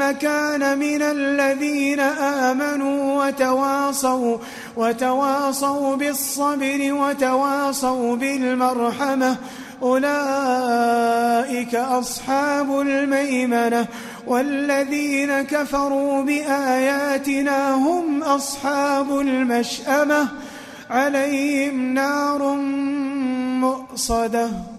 ثم كان من الذين آمنوا وتواصوا وتواصوا بالصبر وتواصوا بالمرحمة. أولئك أصحاب الميمنة. والذين كفروا بآياتنا هم أصحاب المشأمة. عليهم نار مؤصدة.